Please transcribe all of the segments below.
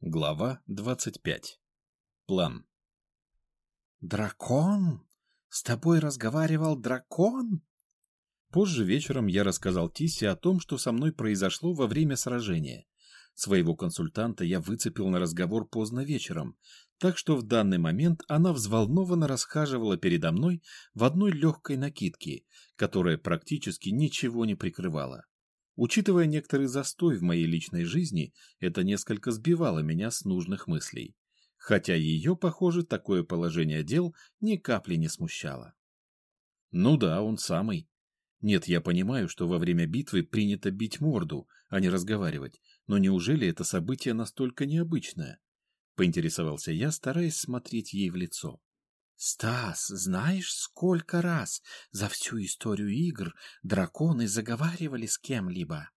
Глава 25. План. «Дракон? С тобой разговаривал дракон?» Позже вечером я рассказал Тисе о том, что со мной произошло во время сражения. Своего консультанта я выцепил на разговор поздно вечером, так что в данный момент она взволнованно расхаживала передо мной в одной легкой накидке, которая практически ничего не прикрывала. Учитывая некоторый застой в моей личной жизни, это несколько сбивало меня с нужных мыслей. Хотя ее, похоже, такое положение дел ни капли не смущало. Ну да, он самый. Нет, я понимаю, что во время битвы принято бить морду, а не разговаривать, но неужели это событие настолько необычное? Поинтересовался я, стараясь смотреть ей в лицо. «Стас, знаешь, сколько раз за всю историю игр драконы заговаривали с кем-либо?»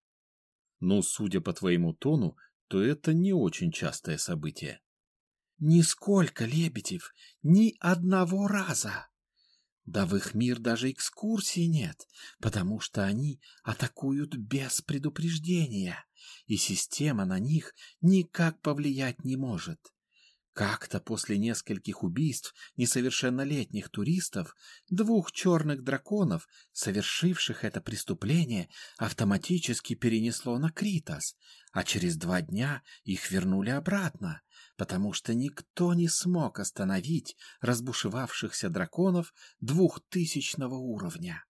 «Ну, судя по твоему тону, то это не очень частое событие». «Нисколько, Лебедев, ни одного раза!» Да в их мир даже экскурсии нет, потому что они атакуют без предупреждения, и система на них никак повлиять не может. Как-то после нескольких убийств несовершеннолетних туристов двух черных драконов, совершивших это преступление, автоматически перенесло на Критос, а через два дня их вернули обратно, потому что никто не смог остановить разбушевавшихся драконов двухтысячного уровня.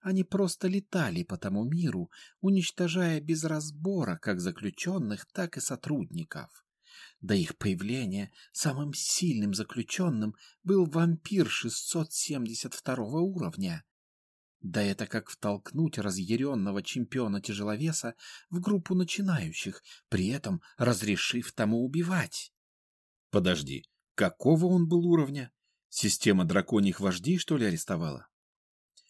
Они просто летали по тому миру, уничтожая без разбора как заключенных, так и сотрудников. До их появления самым сильным заключенным был вампир 672 уровня. Да это как втолкнуть разъяренного чемпиона тяжеловеса в группу начинающих, при этом разрешив тому убивать. Подожди, какого он был уровня? Система драконьих вождей, что ли, арестовала?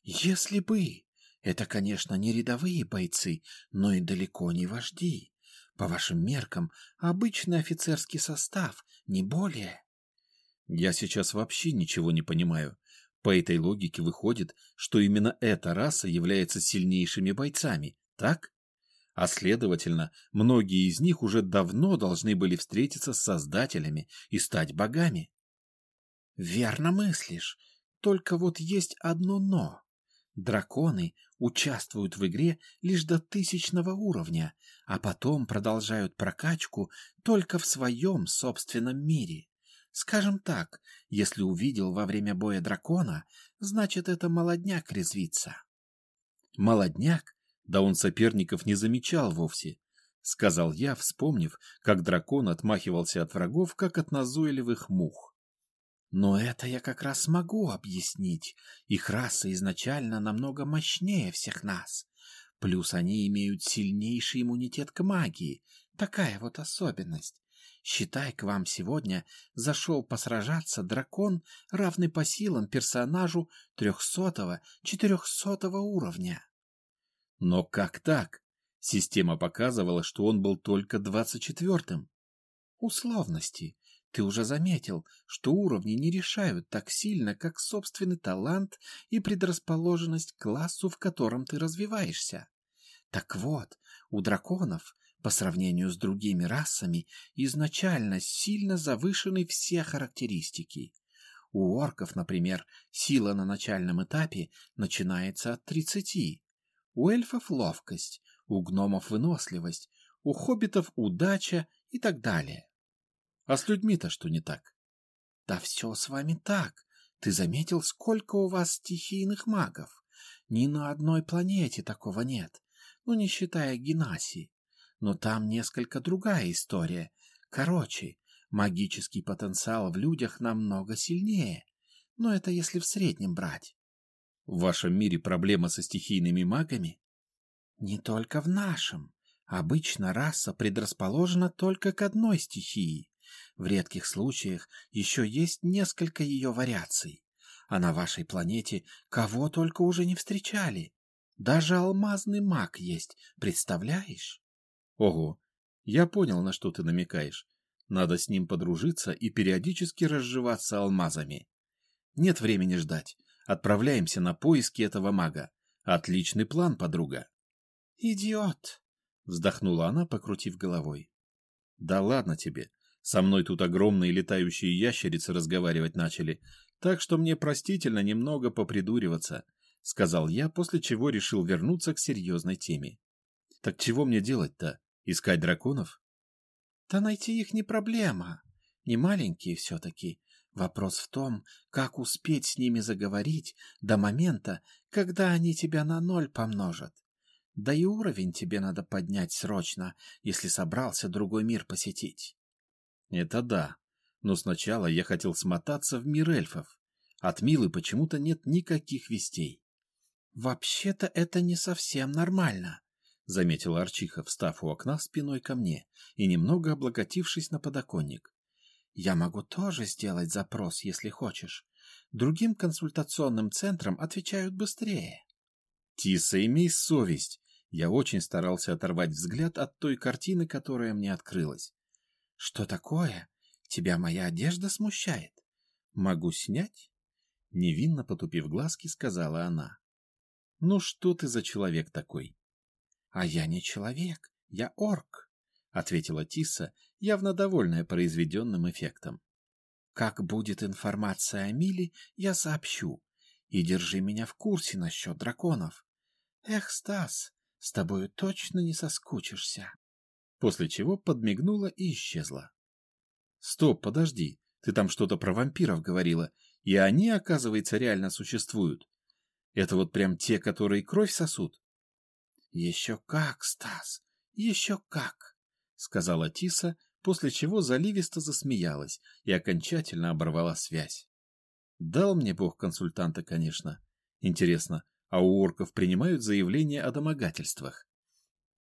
Если бы. Это, конечно, не рядовые бойцы, но и далеко не вожди. По вашим меркам, обычный офицерский состав, не более. Я сейчас вообще ничего не понимаю. По этой логике выходит, что именно эта раса является сильнейшими бойцами, так? А следовательно, многие из них уже давно должны были встретиться с создателями и стать богами. Верно мыслишь. Только вот есть одно «но». Драконы участвуют в игре лишь до тысячного уровня, а потом продолжают прокачку только в своем собственном мире. Скажем так, если увидел во время боя дракона, значит это молодняк резвится. Молодняк? Да он соперников не замечал вовсе, сказал я, вспомнив, как дракон отмахивался от врагов, как от назойливых мух. Но это я как раз могу объяснить. Их раса изначально намного мощнее всех нас. Плюс они имеют сильнейший иммунитет к магии. Такая вот особенность. Считай, к вам сегодня зашел посражаться дракон, равный по силам персонажу трехсотого-четырехсотого уровня. Но как так? Система показывала, что он был только двадцать четвертым. Условности. Ты уже заметил, что уровни не решают так сильно, как собственный талант и предрасположенность к классу, в котором ты развиваешься. Так вот, у драконов, по сравнению с другими расами, изначально сильно завышены все характеристики. У орков, например, сила на начальном этапе начинается от 30. У эльфов ловкость, у гномов выносливость, у хоббитов удача и так далее. А с людьми-то что не так? Да все с вами так. Ты заметил, сколько у вас стихийных магов? Ни на одной планете такого нет, ну не считая Генаси. Но там несколько другая история. Короче, магический потенциал в людях намного сильнее. Но это если в среднем брать. В вашем мире проблема со стихийными магами? Не только в нашем. Обычно раса предрасположена только к одной стихии. В редких случаях еще есть несколько ее вариаций. А на вашей планете кого только уже не встречали. Даже алмазный маг есть, представляешь? Ого, я понял, на что ты намекаешь. Надо с ним подружиться и периодически разживаться алмазами. Нет времени ждать. Отправляемся на поиски этого мага. Отличный план, подруга. Идиот! Вздохнула она, покрутив головой. Да ладно тебе. Со мной тут огромные летающие ящерицы разговаривать начали, так что мне простительно немного попридуриваться, — сказал я, после чего решил вернуться к серьезной теме. — Так чего мне делать-то? Искать драконов? — Да найти их не проблема. Не маленькие все-таки. Вопрос в том, как успеть с ними заговорить до момента, когда они тебя на ноль помножат. Да и уровень тебе надо поднять срочно, если собрался другой мир посетить. Это да, но сначала я хотел смотаться в мир эльфов. От Милы почему-то нет никаких вестей. «Вообще-то это не совсем нормально», — заметила Арчиха, встав у окна спиной ко мне и немного облокотившись на подоконник. «Я могу тоже сделать запрос, если хочешь. Другим консультационным центрам отвечают быстрее». «Тиса, имей совесть!» Я очень старался оторвать взгляд от той картины, которая мне открылась. «Что такое? Тебя моя одежда смущает? Могу снять?» Невинно потупив глазки, сказала она. «Ну что ты за человек такой?» «А я не человек, я орк», — ответила Тиса, явно довольная произведенным эффектом. «Как будет информация о Миле, я сообщу. И держи меня в курсе насчет драконов. Эх, Стас, с тобою точно не соскучишься». После чего подмигнула и исчезла. «Стоп, подожди, ты там что-то про вампиров говорила, и они, оказывается, реально существуют. Это вот прям те, которые кровь сосут? — Еще как, Стас, еще как, — сказала Тиса, после чего заливисто засмеялась и окончательно оборвала связь. Дал мне бог консультанта, конечно. Интересно, а у орков принимают заявления о домогательствах?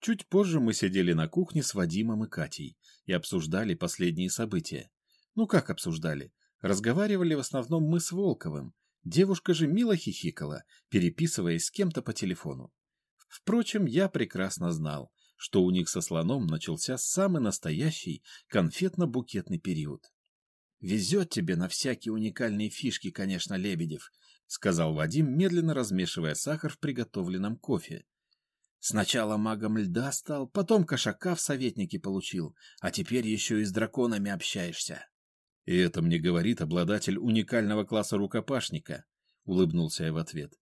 Чуть позже мы сидели на кухне с Вадимом и Катей и обсуждали последние события. Ну как обсуждали? Разговаривали в основном мы с Волковым, Девушка же мило хихикала, переписываясь с кем-то по телефону. Впрочем, я прекрасно знал, что у них со слоном начался самый настоящий конфетно-букетный период. «Везет тебе на всякие уникальные фишки, конечно, Лебедев», — сказал Вадим, медленно размешивая сахар в приготовленном кофе. «Сначала магом льда стал, потом кошака в советники получил, а теперь еще и с драконами общаешься». И это мне говорит обладатель уникального класса рукопашника, улыбнулся я в ответ.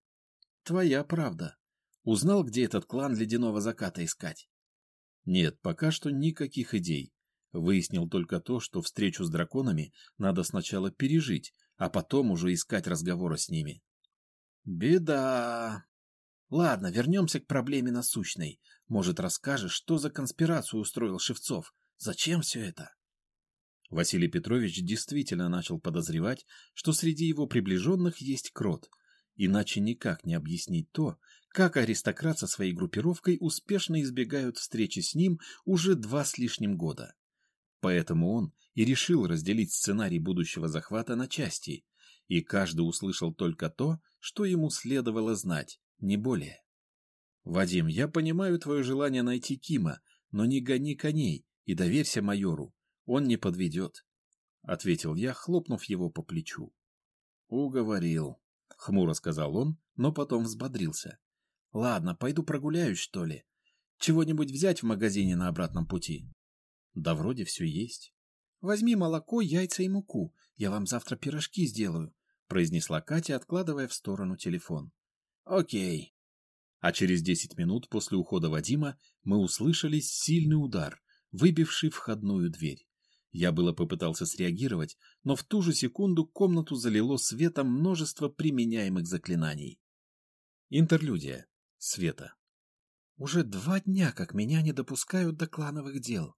Твоя правда. Узнал, где этот клан ледяного заката искать? Нет, пока что никаких идей. Выяснил только то, что встречу с драконами надо сначала пережить, а потом уже искать разговоры с ними. Беда. Ладно, вернемся к проблеме насущной. Может, расскажешь, что за конспирацию устроил Шевцов? Зачем все это? Василий Петрович действительно начал подозревать, что среди его приближенных есть крот, иначе никак не объяснить то, как аристократ со своей группировкой успешно избегают встречи с ним уже два с лишним года. Поэтому он и решил разделить сценарий будущего захвата на части, и каждый услышал только то, что ему следовало знать, не более. «Вадим, я понимаю твое желание найти Кима, но не гони коней и доверься майору. Он не подведет, — ответил я, хлопнув его по плечу. — Уговорил, — хмуро сказал он, но потом взбодрился. — Ладно, пойду прогуляюсь, что ли. Чего-нибудь взять в магазине на обратном пути? — Да вроде все есть. — Возьми молоко, яйца и муку. Я вам завтра пирожки сделаю, — произнесла Катя, откладывая в сторону телефон. — Окей. А через десять минут после ухода Вадима мы услышали сильный удар, выбивший входную дверь. Я было попытался среагировать, но в ту же секунду комнату залило светом множество применяемых заклинаний. Интерлюдия. Света. Уже два дня, как меня не допускают до клановых дел.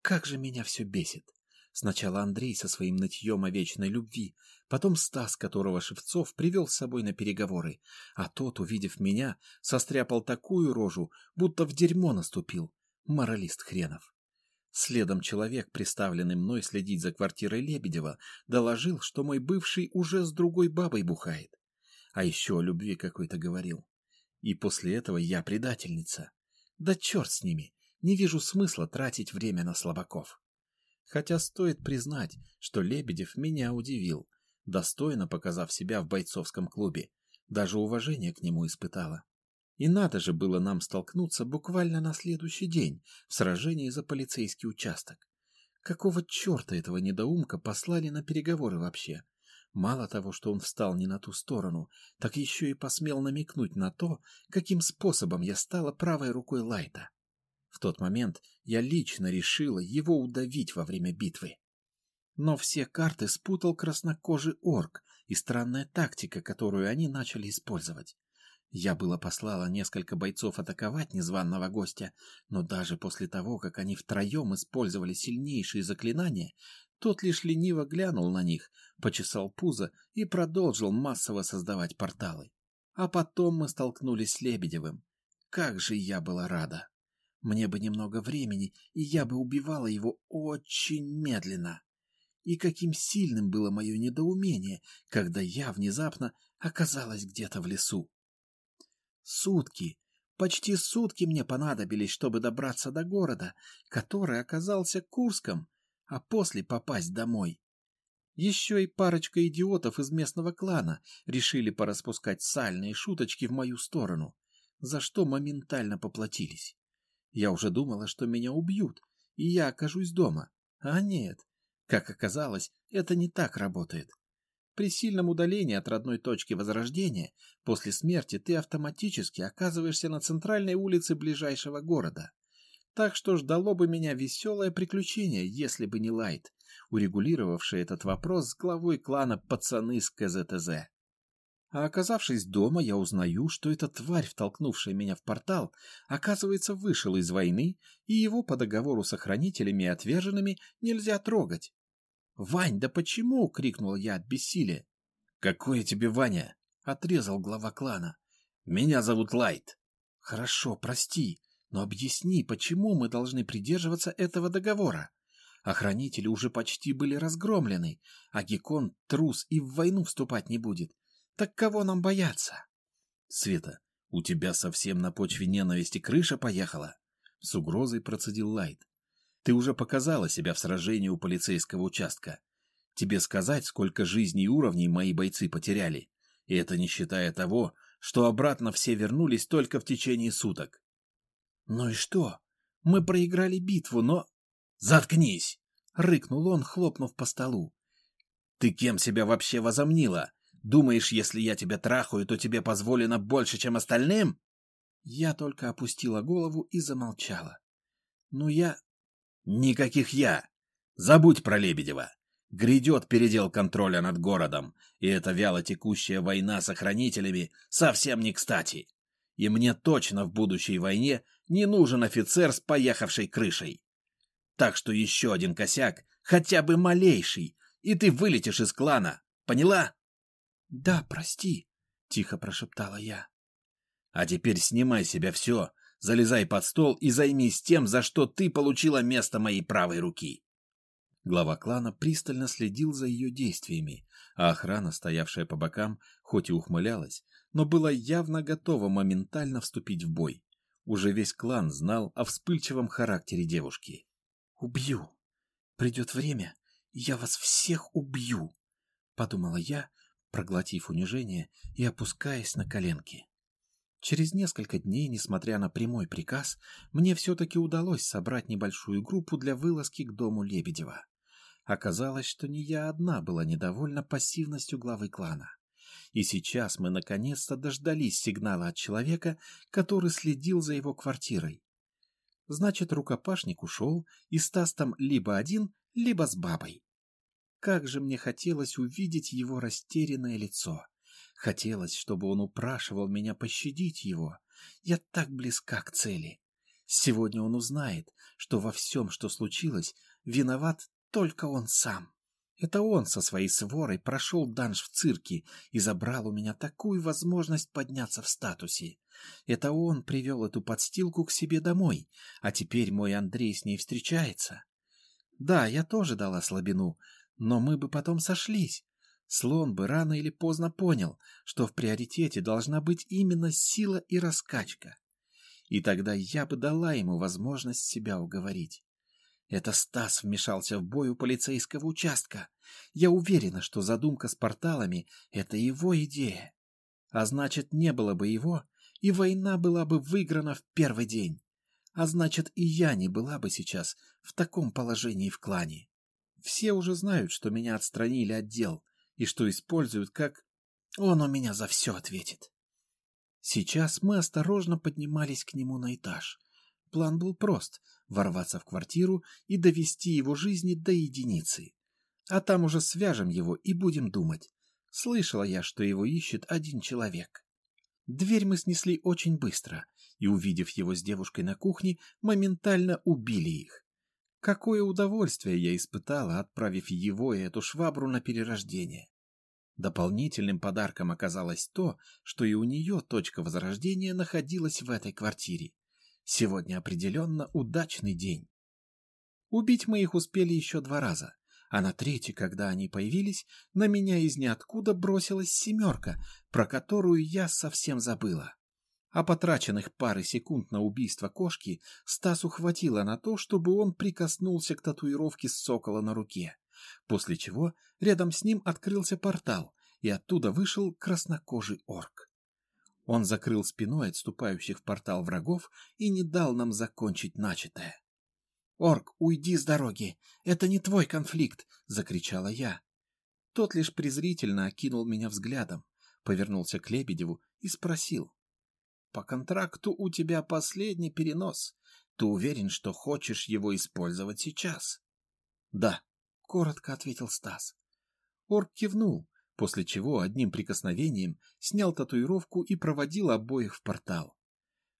Как же меня все бесит. Сначала Андрей со своим нытьем о вечной любви, потом Стас, которого Шевцов привел с собой на переговоры, а тот, увидев меня, состряпал такую рожу, будто в дерьмо наступил. Моралист хренов. Следом человек, приставленный мной следить за квартирой Лебедева, доложил, что мой бывший уже с другой бабой бухает. А еще о любви какой-то говорил. И после этого я предательница. Да черт с ними, не вижу смысла тратить время на слабаков. Хотя стоит признать, что Лебедев меня удивил, достойно показав себя в бойцовском клубе. Даже уважение к нему испытала. И надо же было нам столкнуться буквально на следующий день в сражении за полицейский участок. Какого черта этого недоумка послали на переговоры вообще? Мало того, что он встал не на ту сторону, так еще и посмел намекнуть на то, каким способом я стала правой рукой Лайта. В тот момент я лично решила его удавить во время битвы. Но все карты спутал краснокожий орк и странная тактика, которую они начали использовать. Я было послала несколько бойцов атаковать незваного гостя, но даже после того, как они втроем использовали сильнейшие заклинания, тот лишь лениво глянул на них, почесал пузо и продолжил массово создавать порталы. А потом мы столкнулись с Лебедевым. Как же я была рада! Мне бы немного времени, и я бы убивала его очень медленно. И каким сильным было мое недоумение, когда я внезапно оказалась где-то в лесу. Сутки, почти сутки мне понадобились, чтобы добраться до города, который оказался Курском, а после попасть домой. Еще и парочка идиотов из местного клана решили пораспускать сальные шуточки в мою сторону, за что моментально поплатились. Я уже думала, что меня убьют, и я окажусь дома. А нет. Как оказалось, это не так работает. При сильном удалении от родной точки возрождения, после смерти ты автоматически оказываешься на центральной улице ближайшего города. Так что ждало бы меня веселое приключение, если бы не Лайт, урегулировавший этот вопрос с главой клана пацаны с КЗТЗ. А оказавшись дома, я узнаю, что эта тварь, втолкнувшая меня в портал, оказывается, вышел из войны, и его по договору с охранителями и отверженными нельзя трогать. «Вань, да почему?» — крикнул я от бессилия. «Какое тебе Ваня?» — отрезал глава клана. «Меня зовут Лайт». «Хорошо, прости, но объясни, почему мы должны придерживаться этого договора? Охранители уже почти были разгромлены, а Гекон трус и в войну вступать не будет. Так кого нам бояться? Света, у тебя совсем на почве ненависти крыша поехала? С угрозой процедил Лайт. Ты уже показала себя в сражении у полицейского участка. Тебе сказать, сколько жизней и уровней мои бойцы потеряли. И это не считая того, что обратно все вернулись только в течение суток. Ну и что? Мы проиграли битву, но... Заткнись! Рыкнул он, хлопнув по столу. Ты кем себя вообще возомнила? Думаешь, если я тебя трахаю, то тебе позволено больше, чем остальным? Я только опустила голову и замолчала. Ну я... Никаких я. Забудь про Лебедева. Грядет передел контроля над городом, и эта вяло текущая война с охранителями совсем не кстати. И мне точно в будущей войне не нужен офицер с поехавшей крышей. Так что еще один косяк, хотя бы малейший, и ты вылетишь из клана. Поняла? «Да, прости», — тихо прошептала я. «А теперь снимай себя все, залезай под стол и займись тем, за что ты получила место моей правой руки». Глава клана пристально следил за ее действиями, а охрана, стоявшая по бокам, хоть и ухмылялась, но была явно готова моментально вступить в бой. Уже весь клан знал о вспыльчивом характере девушки. «Убью! Придет время, я вас всех убью!» — подумала я, проглотив унижение и опускаясь на коленки. Через несколько дней, несмотря на прямой приказ, мне все-таки удалось собрать небольшую группу для вылазки к дому Лебедева. Оказалось, что не я одна была недовольна пассивностью главы клана. И сейчас мы наконец-то дождались сигнала от человека, который следил за его квартирой. Значит, рукопашник ушел, и Стас там либо один, либо с бабой. Как же мне хотелось увидеть его растерянное лицо. Хотелось, чтобы он упрашивал меня пощадить его. Я так близка к цели. Сегодня он узнает, что во всем, что случилось, виноват только он сам. Это он со своей сворой прошел данж в цирке и забрал у меня такую возможность подняться в статусе. Это он привел эту подстилку к себе домой, а теперь мой Андрей с ней встречается. Да, я тоже дала слабину, но мы бы потом сошлись. Слон бы рано или поздно понял, что в приоритете должна быть именно сила и раскачка. И тогда я бы дала ему возможность себя уговорить. Это Стас вмешался в бой у полицейского участка. Я уверена, что задумка с порталами — это его идея. А значит, не было бы его, и война была бы выиграна в первый день. а значит и я не была бы сейчас в таком положении в клане. Все уже знают, что меня отстранили от дел и что используют как... Он у меня за все ответит. Сейчас мы осторожно поднимались к нему на этаж. План был прост — ворваться в квартиру и довести его жизни до единицы. А там уже свяжем его и будем думать. Слышала я, что его ищет один человек. Дверь мы снесли очень быстро, и, увидев его с девушкой на кухне, моментально убили их. Какое удовольствие я испытала, отправив его и эту швабру на перерождение. Дополнительным подарком оказалось то, что и у нее точка возрождения находилась в этой квартире. Сегодня определенно удачный день. Убить мы их успели еще два раза, а на третий, когда они появились, на меня из ниоткуда бросилась семерка, про которую я совсем забыла. А потраченных пары секунд на убийство кошки Стасу хватило на то, чтобы он прикоснулся к татуировке сокола на руке, после чего рядом с ним открылся портал, и оттуда вышел краснокожий орк. Он закрыл спиной отступающих в портал врагов и не дал нам закончить начатое. «Орк, уйди с дороги! Это не твой конфликт!» — закричала я. Тот лишь презрительно окинул меня взглядом, повернулся к Лебедеву и спросил. «По контракту у тебя последний перенос. Ты уверен, что хочешь его использовать сейчас?» «Да», — коротко ответил Стас. Орк кивнул, после чего одним прикосновением снял татуировку и проводил обоих в портал.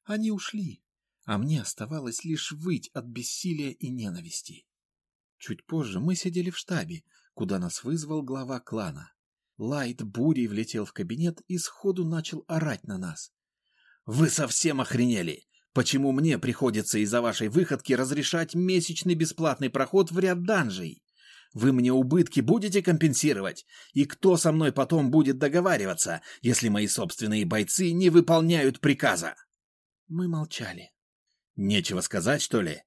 Они ушли, а мне оставалось лишь выть от бессилия и ненависти. Чуть позже мы сидели в штабе, куда нас вызвал глава клана. Лайт бурей влетел в кабинет и сходу начал орать на нас. «Вы совсем охренели! Почему мне приходится из-за вашей выходки разрешать месячный бесплатный проход в ряд данжей? Вы мне убытки будете компенсировать? И кто со мной потом будет договариваться, если мои собственные бойцы не выполняют приказа?» Мы молчали. Нечего сказать, что ли?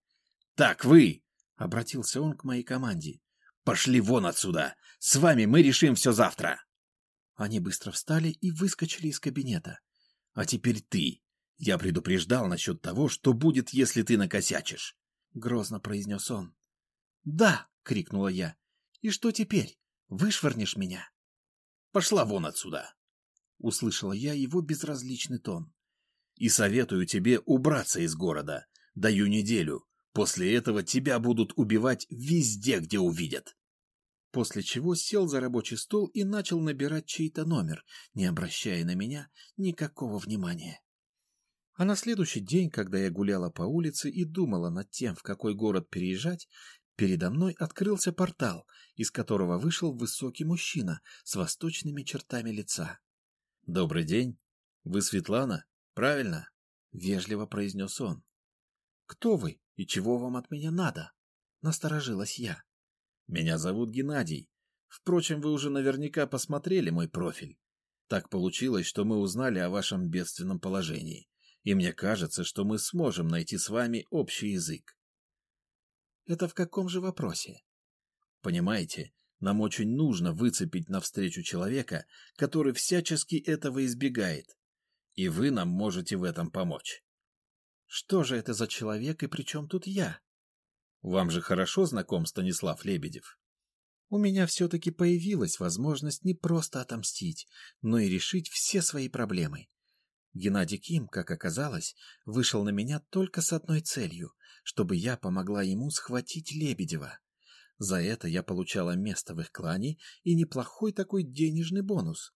Так, вы, обратился он к моей команде. Пошли вон отсюда. С вами мы решим все завтра. Они быстро встали и выскочили из кабинета. А теперь ты. Я предупреждал насчет того, что будет, если ты накосячишь. Грозно произнес он. Да, крикнула я. И что теперь? Вышвырнешь меня? Пошла вон отсюда. Услышала я его безразличный тон. И советую тебе убраться из города. Даю неделю. После этого тебя будут убивать везде, где увидят. После чего сел за рабочий стол и начал набирать чей-то номер, не обращая на меня никакого внимания. А на следующий день, когда я гуляла по улице и думала над тем, в какой город переезжать, передо мной открылся портал, из которого вышел высокий мужчина с восточными чертами лица. «Добрый день. Вы Светлана?» Правильно, вежливо произнес он. Кто вы и чего вам от меня надо? Насторожилась я. Меня зовут Геннадий. Впрочем, вы уже наверняка посмотрели мой профиль. Так получилось, что мы узнали о вашем бедственном положении, и мне кажется, что мы сможем найти с вами общий язык. Это в каком же вопросе? Понимаете, нам очень нужно выцепить навстречу человека, который всячески этого избегает, и вы нам можете в этом помочь. Что же это за человек и при чем тут я? Вам же хорошо знаком Станислав Лебедев. У меня все-таки появилась возможность не просто отомстить, но и решить все свои проблемы. Геннадий Ким, как оказалось, вышел на меня только с одной целью, чтобы я помогла ему схватить Лебедева. За это я получала место в их клане и неплохой такой денежный бонус.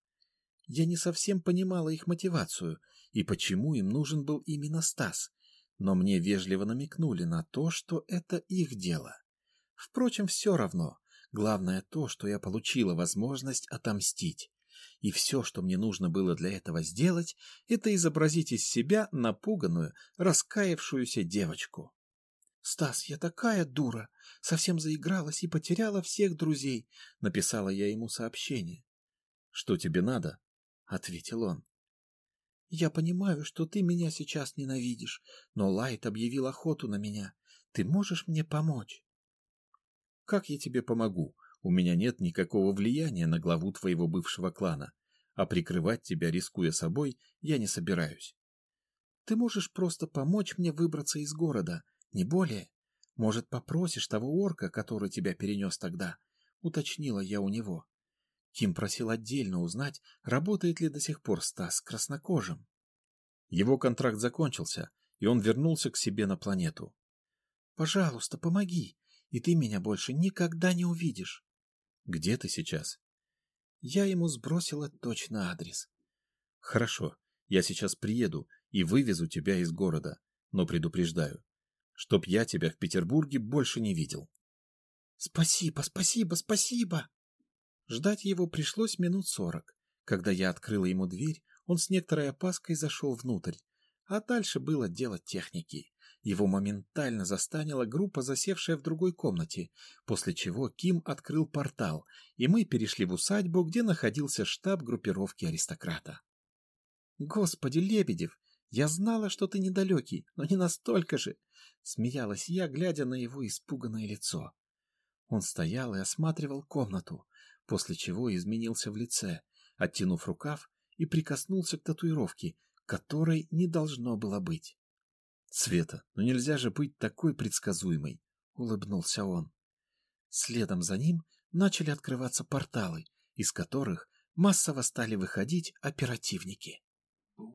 Я не совсем понимала их мотивацию и почему им нужен был именно Стас, но мне вежливо намекнули на то, что это их дело. Впрочем, все равно. Главное то, что я получила возможность отомстить. И все, что мне нужно было для этого сделать, это изобразить из себя напуганную, раскаявшуюся девочку. «Стас, я такая дура! Совсем заигралась и потеряла всех друзей!» — написала я ему сообщение. «Что тебе надо?» — ответил он. «Я понимаю, что ты меня сейчас ненавидишь, но Лайт объявил охоту на меня. Ты можешь мне помочь?» «Как я тебе помогу? У меня нет никакого влияния на главу твоего бывшего клана, а прикрывать тебя, рискуя собой, я не собираюсь. Ты можешь просто помочь мне выбраться из города, не более. Может, попросишь того орка, который тебя перенес тогда?» — уточнила я у него. Ким просил отдельно узнать, работает ли до сих пор Стас краснокожим. Его контракт закончился, и он вернулся к себе на планету. «Пожалуйста, помоги, и ты меня больше никогда не увидишь». «Где ты сейчас?» Я ему сбросила точно адрес. «Хорошо, я сейчас приеду и вывезу тебя из города, но предупреждаю, чтоб я тебя в Петербурге больше не видел». «Спасибо, спасибо, спасибо!» Ждать его пришлось минут сорок. Когда я открыла ему дверь, он с некоторой опаской зашел внутрь, а дальше было дело техники. Его моментально застанила группа, засевшая в другой комнате, после чего Ким открыл портал, и мы перешли в усадьбу, где находился штаб группировки аристократа. «Господи, Лебедев, я знала, что ты недалекий, но не настолько же!» — смеялась я, глядя на его испуганное лицо. Он стоял и осматривал комнату, после чего изменился в лице, оттянув рукав и прикоснулся к татуировке, которой не должно было быть. «Света, ну нельзя же быть такой предсказуемой!» — улыбнулся он. Следом за ним начали открываться порталы, из которых массово стали выходить оперативники.